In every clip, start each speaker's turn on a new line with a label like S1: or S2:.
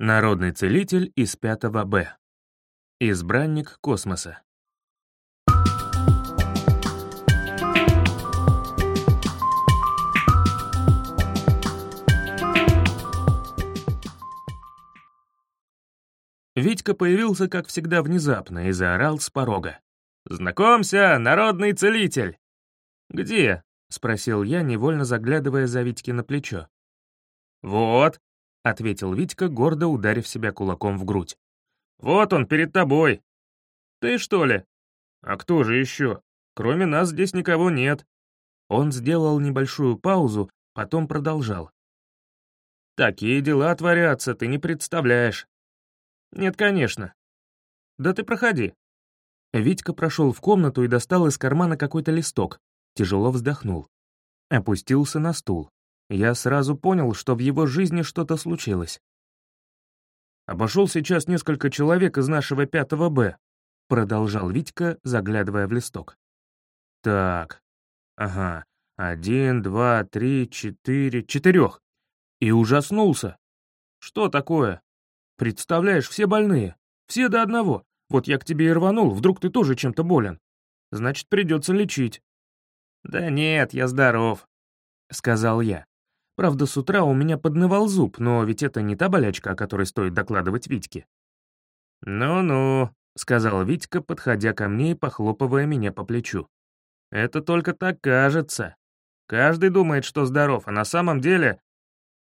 S1: Народный целитель из 5 Б. Избранник космоса. Витька появился, как всегда, внезапно и заорал с порога. «Знакомься, народный целитель!» «Где?» — спросил я, невольно заглядывая за Витьки на плечо. «Вот», — ответил Витька, гордо ударив себя кулаком в грудь. «Вот он, перед тобой». «Ты что ли?» «А кто же еще? Кроме нас здесь никого нет». Он сделал небольшую паузу, потом продолжал. «Такие дела творятся, ты не представляешь». «Нет, конечно». «Да ты проходи». Витька прошел в комнату и достал из кармана какой-то листок, тяжело вздохнул. Опустился на стул. Я сразу понял, что в его жизни что-то случилось. «Обошел сейчас несколько человек из нашего пятого Б», — продолжал Витька, заглядывая в листок. «Так, ага, один, два, три, четыре, четырех». И ужаснулся. «Что такое? Представляешь, все больные, все до одного. Вот я к тебе и рванул, вдруг ты тоже чем-то болен. Значит, придется лечить». «Да нет, я здоров», — сказал я. Правда, с утра у меня поднывал зуб, но ведь это не та болячка, о которой стоит докладывать Витьке. «Ну-ну», — сказал Витька, подходя ко мне и похлопывая меня по плечу. «Это только так кажется. Каждый думает, что здоров, а на самом деле...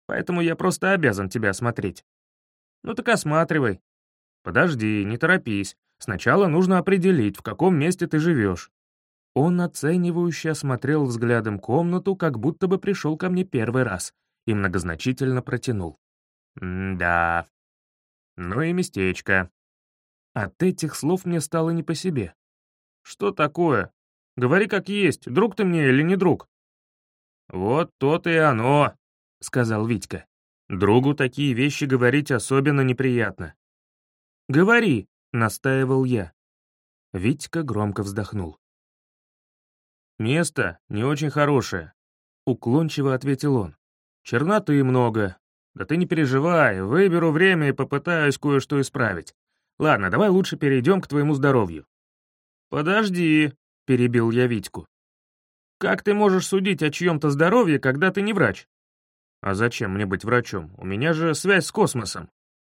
S1: Поэтому я просто обязан тебя осмотреть. Ну так осматривай. Подожди, не торопись. Сначала нужно определить, в каком месте ты живешь. Он оценивающе осмотрел взглядом комнату, как будто бы пришел ко мне первый раз, и многозначительно протянул. «Да. Ну и местечко». От этих слов мне стало не по себе. «Что такое? Говори как есть, друг ты мне или не друг?» «Вот то-то и оно», — сказал Витька. «Другу такие вещи говорить особенно неприятно». «Говори», — настаивал я. Витька громко вздохнул. «Место не очень хорошее», — уклончиво ответил он. «Черноты много. Да ты не переживай, выберу время и попытаюсь кое-что исправить. Ладно, давай лучше перейдем к твоему здоровью». «Подожди», — перебил я Витьку. «Как ты можешь судить о чьем-то здоровье, когда ты не врач?» «А зачем мне быть врачом? У меня же связь с космосом».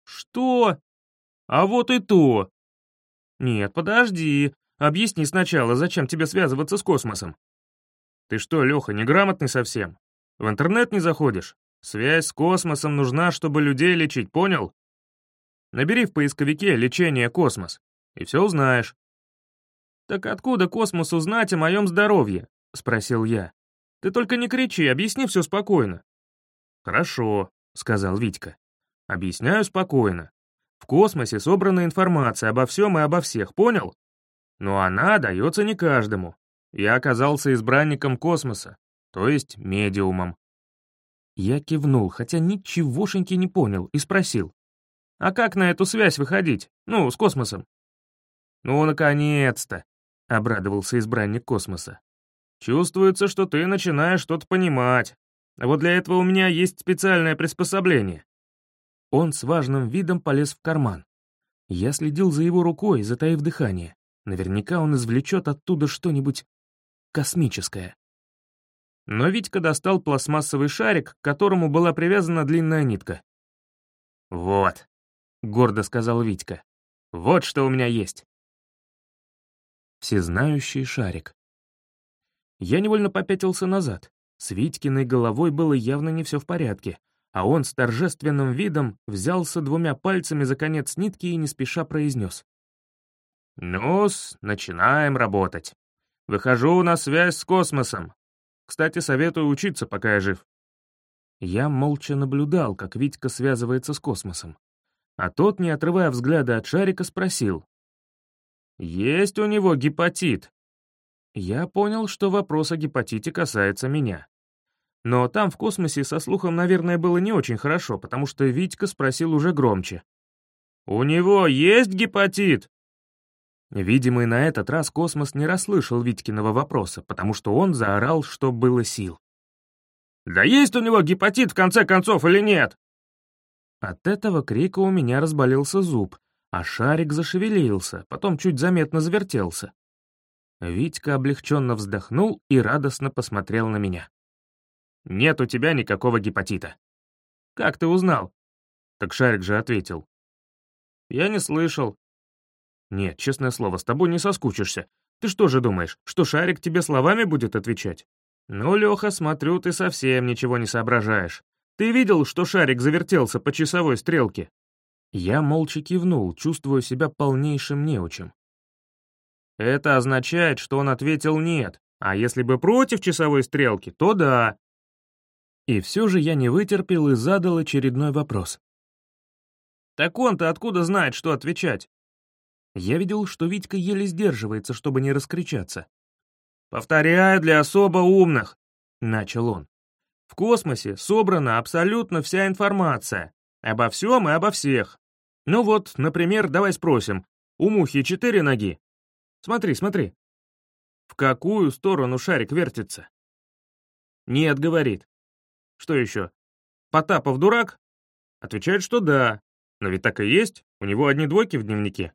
S1: «Что? А вот и то!» «Нет, подожди, Объясни сначала, зачем тебе связываться с космосом? Ты что, Леха, неграмотный совсем? В интернет не заходишь? Связь с космосом нужна, чтобы людей лечить, понял? Набери в поисковике «лечение космос» и все узнаешь. «Так откуда космосу знать о моем здоровье?» — спросил я. «Ты только не кричи, объясни все спокойно». «Хорошо», — сказал Витька. «Объясняю спокойно. В космосе собрана информация обо всем и обо всех, понял? Но она дается не каждому. Я оказался избранником космоса, то есть медиумом. Я кивнул, хотя ничегошеньки не понял, и спросил. «А как на эту связь выходить? Ну, с космосом?» «Ну, наконец-то!» — обрадовался избранник космоса. «Чувствуется, что ты начинаешь что-то понимать. А вот для этого у меня есть специальное приспособление». Он с важным видом полез в карман. Я следил за его рукой, затаив дыхание. Наверняка он извлечет оттуда что-нибудь космическое. Но Витька достал пластмассовый шарик, к которому была привязана длинная нитка. «Вот», — гордо сказал Витька, — «вот что у меня есть». Всезнающий шарик. Я невольно попятился назад. С Витькиной головой было явно не все в порядке, а он с торжественным видом взялся двумя пальцами за конец нитки и не спеша произнес ну начинаем работать. Выхожу на связь с космосом. Кстати, советую учиться, пока я жив». Я молча наблюдал, как Витька связывается с космосом. А тот, не отрывая взгляда от шарика, спросил. «Есть у него гепатит?» Я понял, что вопрос о гепатите касается меня. Но там, в космосе, со слухом, наверное, было не очень хорошо, потому что Витька спросил уже громче. «У него есть гепатит?» Видимо, и на этот раз космос не расслышал Витькиного вопроса, потому что он заорал, что было сил. «Да есть у него гепатит в конце концов или нет?» От этого крика у меня разболелся зуб, а шарик зашевелился, потом чуть заметно завертелся. Витька облегченно вздохнул и радостно посмотрел на меня. «Нет у тебя никакого гепатита». «Как ты узнал?» Так шарик же ответил. «Я не слышал». «Нет, честное слово, с тобой не соскучишься. Ты что же думаешь, что шарик тебе словами будет отвечать?» «Ну, Леха, смотрю, ты совсем ничего не соображаешь. Ты видел, что шарик завертелся по часовой стрелке?» Я молча кивнул, чувствуя себя полнейшим неучем. Это означает, что он ответил «нет», а если бы против часовой стрелки, то да. И все же я не вытерпел и задал очередной вопрос. «Так он-то откуда знает, что отвечать?» Я видел, что Витька еле сдерживается, чтобы не раскричаться. «Повторяю для особо умных», — начал он. «В космосе собрана абсолютно вся информация. Обо всем и обо всех. Ну вот, например, давай спросим, у мухи четыре ноги, Смотри, смотри. В какую сторону шарик вертится? Нет, говорит. Что еще? Потапов дурак? Отвечает, что да. Но ведь так и есть, у него одни двойки в дневнике.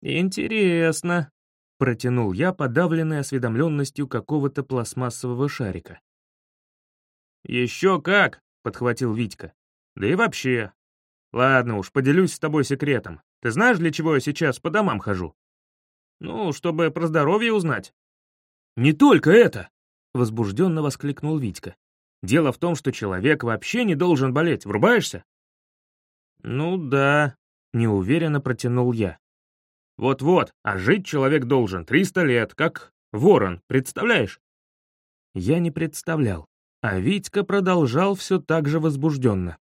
S1: Интересно, протянул я, подавленный осведомленностью какого-то пластмассового шарика. «Еще как!» — подхватил Витька. «Да и вообще. Ладно уж, поделюсь с тобой секретом. Ты знаешь, для чего я сейчас по домам хожу?» Ну, чтобы про здоровье узнать». «Не только это!» — возбужденно воскликнул Витька. «Дело в том, что человек вообще не должен болеть. Врубаешься?» «Ну да», — неуверенно протянул я. «Вот-вот, а жить человек должен 300 лет, как ворон, представляешь?» Я не представлял, а Витька продолжал все так же возбужденно.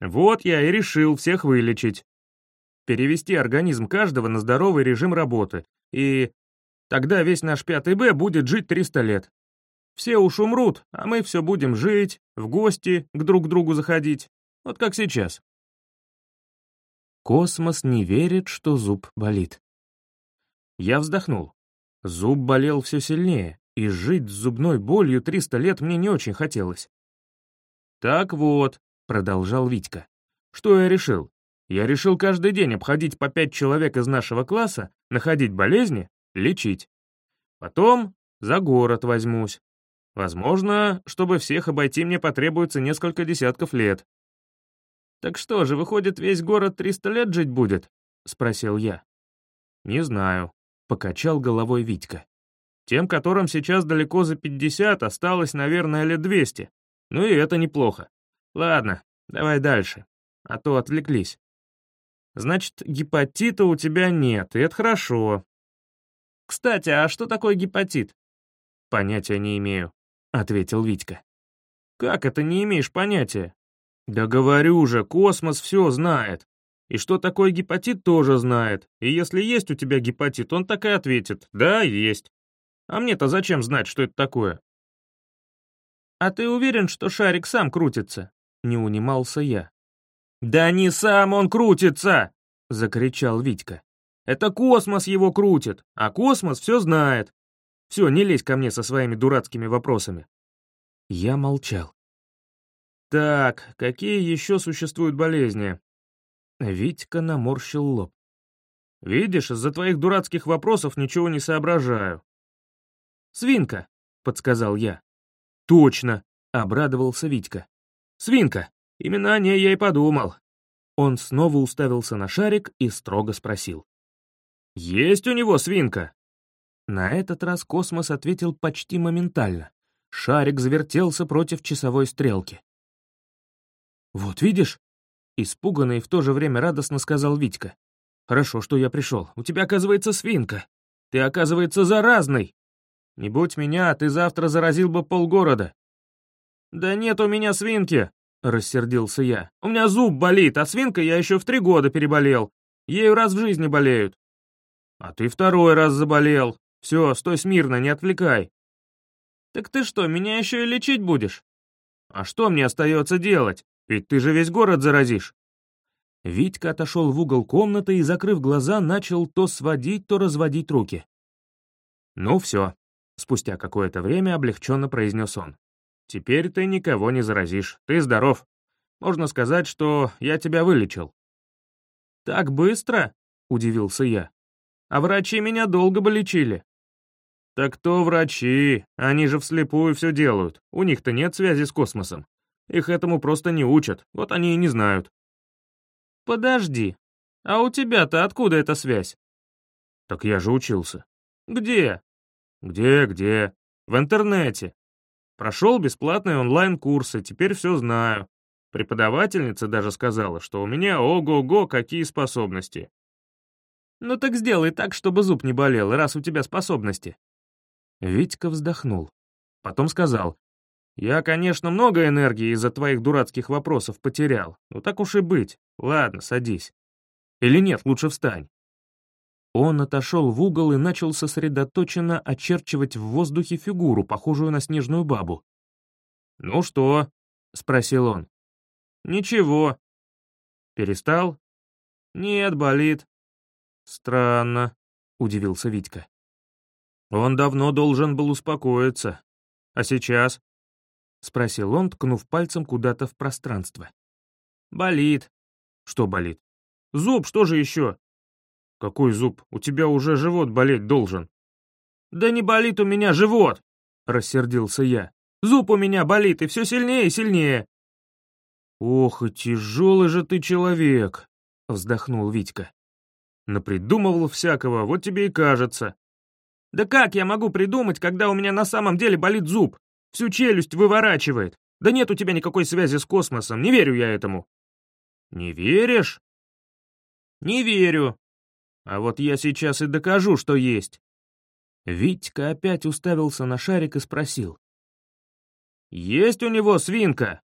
S1: «Вот я и решил всех вылечить перевести организм каждого на здоровый режим работы, и тогда весь наш пятый Б будет жить 300 лет. Все уж умрут, а мы все будем жить, в гости к друг другу заходить, вот как сейчас. Космос не верит, что зуб болит. Я вздохнул. Зуб болел все сильнее, и жить с зубной болью 300 лет мне не очень хотелось. «Так вот», — продолжал Витька, — «что я решил? Я решил каждый день обходить по пять человек из нашего класса, находить болезни, лечить. Потом за город возьмусь. Возможно, чтобы всех обойти мне потребуется несколько десятков лет. «Так что же, выходит, весь город 300 лет жить будет?» — спросил я. «Не знаю», — покачал головой Витька. «Тем, которым сейчас далеко за 50, осталось, наверное, лет 200. Ну и это неплохо. Ладно, давай дальше, а то отвлеклись». Значит, гепатита у тебя нет, и это хорошо. Кстати, а что такое гепатит? Понятия не имею, ответил Витька. Как это не имеешь понятия? Да говорю же, космос все знает. И что такое гепатит, тоже знает. И если есть у тебя гепатит, он так и ответит «да, есть». А мне-то зачем знать, что это такое? А ты уверен, что шарик сам крутится? Не унимался я. «Да не сам он крутится!» — закричал Витька. «Это космос его крутит, а космос все знает. Все, не лезь ко мне со своими дурацкими вопросами». Я молчал. «Так, какие еще существуют болезни?» Витька наморщил лоб. «Видишь, из-за твоих дурацких вопросов ничего не соображаю». «Свинка», — подсказал я. «Точно», — обрадовался Витька. «Свинка». Именно о ней я и подумал. Он снова уставился на шарик и строго спросил. «Есть у него свинка?» На этот раз космос ответил почти моментально. Шарик завертелся против часовой стрелки. «Вот видишь?» — испуганно и в то же время радостно сказал Витька. «Хорошо, что я пришел. У тебя, оказывается, свинка. Ты, оказывается, заразный. Не будь меня, ты завтра заразил бы полгорода». «Да нет у меня свинки!» Рассердился я. «У меня зуб болит, а свинкой я еще в три года переболел. Ею раз в жизни болеют». «А ты второй раз заболел. Все, стой смирно, не отвлекай». «Так ты что, меня еще и лечить будешь?» «А что мне остается делать? Ведь ты же весь город заразишь». Витька отошел в угол комнаты и, закрыв глаза, начал то сводить, то разводить руки. «Ну все», — спустя какое-то время облегченно произнес он. Теперь ты никого не заразишь, ты здоров. Можно сказать, что я тебя вылечил». «Так быстро?» — удивился я. «А врачи меня долго бы лечили». «Так кто врачи? Они же вслепую все делают. У них-то нет связи с космосом. Их этому просто не учат, вот они и не знают». «Подожди, а у тебя-то откуда эта связь?» «Так я же учился». «Где?» «Где-где? В интернете. Прошел бесплатные онлайн-курсы, теперь все знаю. Преподавательница даже сказала, что у меня ого-го какие способности. Ну так сделай так, чтобы зуб не болел, раз у тебя способности. Витька вздохнул. Потом сказал, «Я, конечно, много энергии из-за твоих дурацких вопросов потерял, но так уж и быть. Ладно, садись. Или нет, лучше встань». Он отошел в угол и начал сосредоточенно очерчивать в воздухе фигуру, похожую на снежную бабу. «Ну что?» — спросил он. «Ничего». «Перестал?» «Нет, болит». «Странно», — удивился Витька. «Он давно должен был успокоиться. А сейчас?» — спросил он, ткнув пальцем куда-то в пространство. «Болит». «Что болит?» «Зуб, что же еще?» «Какой зуб? У тебя уже живот болеть должен». «Да не болит у меня живот!» — рассердился я. «Зуб у меня болит, и все сильнее и сильнее». «Ох, и тяжелый же ты человек!» — вздохнул Витька. «Напридумывал всякого, вот тебе и кажется». «Да как я могу придумать, когда у меня на самом деле болит зуб? Всю челюсть выворачивает. Да нет у тебя никакой связи с космосом, не верю я этому». «Не веришь?» «Не верю. А вот я сейчас и докажу, что есть». Витька опять уставился на шарик и спросил. «Есть у него свинка?»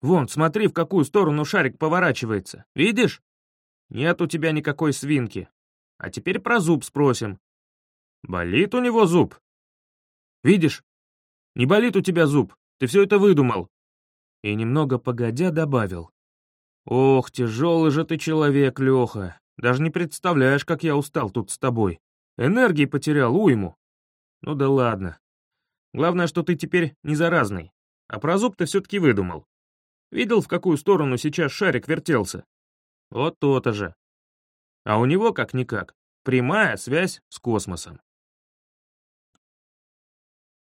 S1: «Вон, смотри, в какую сторону шарик поворачивается. Видишь? Нет у тебя никакой свинки. А теперь про зуб спросим. Болит у него зуб? Видишь? Не болит у тебя зуб, ты все это выдумал». И немного погодя добавил. «Ох, тяжелый же ты человек, Леха. Даже не представляешь, как я устал тут с тобой. Энергии потерял уйму. Ну да ладно. Главное, что ты теперь не заразный. А про зуб ты все-таки выдумал. Видел, в какую сторону сейчас шарик вертелся? Вот то-то же. А у него, как-никак, прямая связь с космосом.